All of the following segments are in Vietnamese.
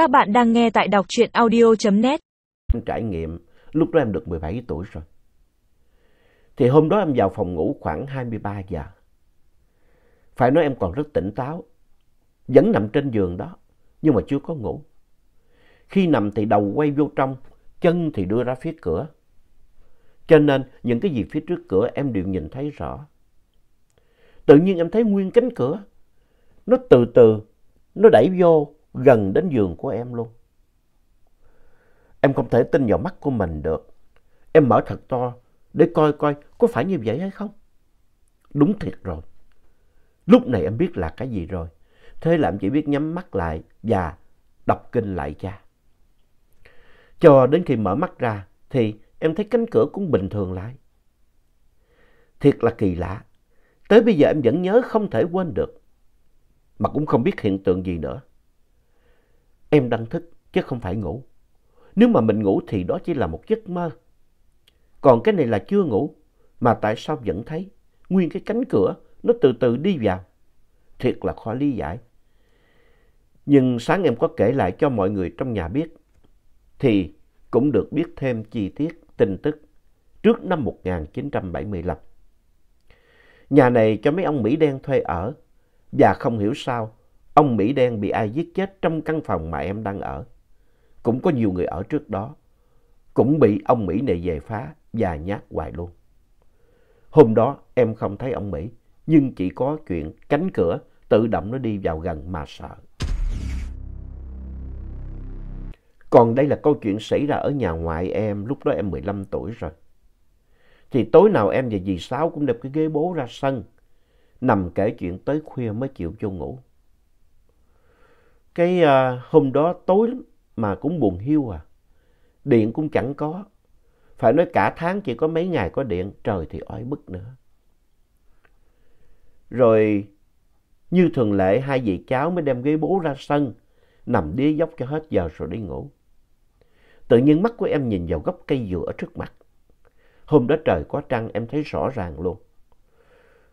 Các bạn đang nghe tại đọc truyện audio.net. Trải nghiệm lúc đó em được 17 tuổi rồi. Thì hôm đó em vào phòng ngủ khoảng 23 giờ. Phải nói em còn rất tỉnh táo. Vẫn nằm trên giường đó, nhưng mà chưa có ngủ. Khi nằm thì đầu quay vô trong, chân thì đưa ra phía cửa. Cho nên những cái gì phía trước cửa em đều nhìn thấy rõ. Tự nhiên em thấy nguyên cánh cửa. Nó từ từ, nó đẩy vô gần đến giường của em luôn. Em không thể tin vào mắt của mình được. Em mở thật to để coi coi có phải như vậy hay không. Đúng thiệt rồi. Lúc này em biết là cái gì rồi. Thế là em chỉ biết nhắm mắt lại và đọc kinh lại cha. Cho đến khi mở mắt ra thì em thấy cánh cửa cũng bình thường lại. Thiệt là kỳ lạ. Tới bây giờ em vẫn nhớ không thể quên được. Mà cũng không biết hiện tượng gì nữa. Em đang thức, chứ không phải ngủ. Nếu mà mình ngủ thì đó chỉ là một giấc mơ. Còn cái này là chưa ngủ. Mà tại sao vẫn thấy nguyên cái cánh cửa, nó từ từ đi vào. Thiệt là khó lý giải. Nhưng sáng em có kể lại cho mọi người trong nhà biết. Thì cũng được biết thêm chi tiết, tin tức trước năm 1975. Nhà này cho mấy ông Mỹ đen thuê ở. Và không hiểu sao ông Mỹ đen bị ai giết chết trong căn phòng mà em đang ở. Cũng có nhiều người ở trước đó. Cũng bị ông Mỹ này về phá và nhát hoài luôn. Hôm đó em không thấy ông Mỹ, nhưng chỉ có chuyện cánh cửa tự động nó đi vào gần mà sợ. Còn đây là câu chuyện xảy ra ở nhà ngoại em, lúc đó em 15 tuổi rồi. Thì tối nào em và dì Sáu cũng đập cái ghế bố ra sân, nằm kể chuyện tới khuya mới chịu vô ngủ. Cái uh, hôm đó tối lắm mà cũng buồn hiu à. Điện cũng chẳng có. Phải nói cả tháng chỉ có mấy ngày có điện, trời thì oi bức nữa. Rồi như thường lệ hai vị cháu mới đem ghế bố ra sân, nằm đĩa dốc cho hết giờ rồi đi ngủ. Tự nhiên mắt của em nhìn vào gốc cây dừa ở trước mặt. Hôm đó trời có trăng em thấy rõ ràng luôn.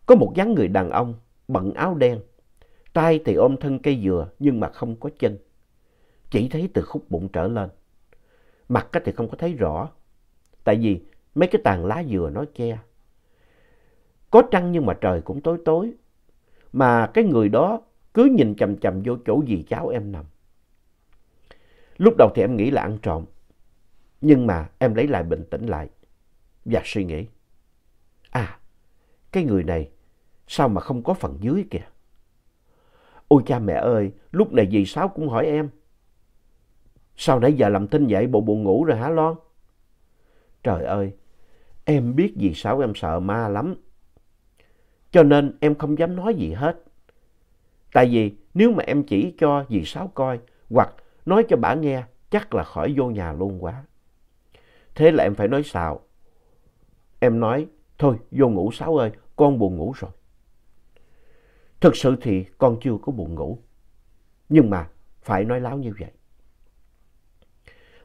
Có một dáng người đàn ông bận áo đen, tay thì ôm thân cây dừa nhưng mà không có chân. Chỉ thấy từ khúc bụng trở lên. Mặt thì không có thấy rõ. Tại vì mấy cái tàn lá dừa nó che. Có trăng nhưng mà trời cũng tối tối. Mà cái người đó cứ nhìn chầm chầm vô chỗ gì cháu em nằm. Lúc đầu thì em nghĩ là ăn trộm. Nhưng mà em lấy lại bình tĩnh lại và suy nghĩ. À, cái người này sao mà không có phần dưới kìa. Ôi cha mẹ ơi, lúc này dì Sáu cũng hỏi em. Sao nãy giờ làm thinh vậy, bộ buồn ngủ rồi hả Loan? Trời ơi, em biết dì Sáu em sợ ma lắm. Cho nên em không dám nói gì hết. Tại vì nếu mà em chỉ cho dì Sáu coi hoặc nói cho bà nghe chắc là khỏi vô nhà luôn quá. Thế là em phải nói xạo. Em nói, thôi vô ngủ Sáu ơi, con buồn ngủ rồi. Thực sự thì con chưa có buồn ngủ. Nhưng mà phải nói láo như vậy.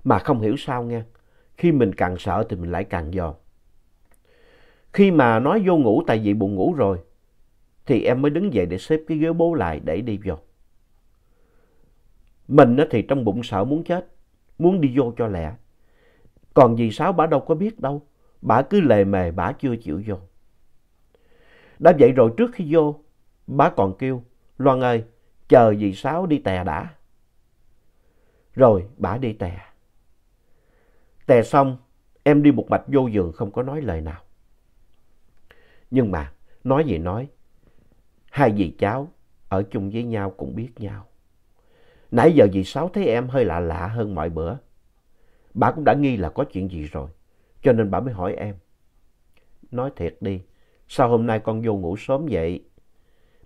Mà không hiểu sao nghe. Khi mình càng sợ thì mình lại càng dò. Khi mà nói vô ngủ tại vì buồn ngủ rồi. Thì em mới đứng dậy để xếp cái ghế bố lại để đi vô. Mình thì trong bụng sợ muốn chết. Muốn đi vô cho lẹ. Còn dì Sáu bà đâu có biết đâu. Bà cứ lề mề, bà chưa chịu vô. Đã vậy rồi trước khi vô Bá còn kêu, Loan ơi, chờ dì Sáu đi tè đã. Rồi bà đi tè. Tè xong, em đi một mạch vô giường không có nói lời nào. Nhưng mà, nói gì nói, hai dì cháu ở chung với nhau cũng biết nhau. Nãy giờ dì Sáu thấy em hơi lạ lạ hơn mọi bữa. Bà cũng đã nghi là có chuyện gì rồi, cho nên bà mới hỏi em. Nói thiệt đi, sao hôm nay con vô ngủ sớm vậy?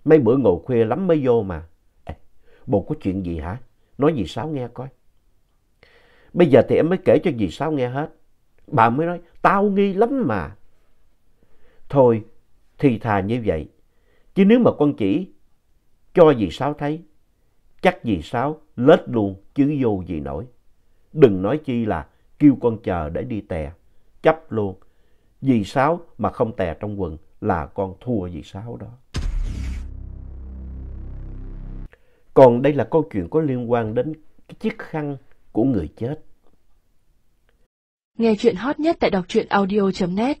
Mấy bữa ngồi khuya lắm mới vô mà. Ê, bộ có chuyện gì hả? Nói dì Sáu nghe coi. Bây giờ thì em mới kể cho dì Sáu nghe hết. Bà mới nói, tao nghi lắm mà. Thôi, thì thà như vậy. Chứ nếu mà con chỉ cho dì Sáu thấy, chắc dì Sáu lết luôn chứ vô gì nổi. Đừng nói chi là kêu con chờ để đi tè, chấp luôn. Dì Sáu mà không tè trong quần là con thua dì Sáu đó. Còn đây là câu chuyện có liên quan đến cái chiếc khăn của người chết. Nghe chuyện hot nhất tại đọc truyện audio.net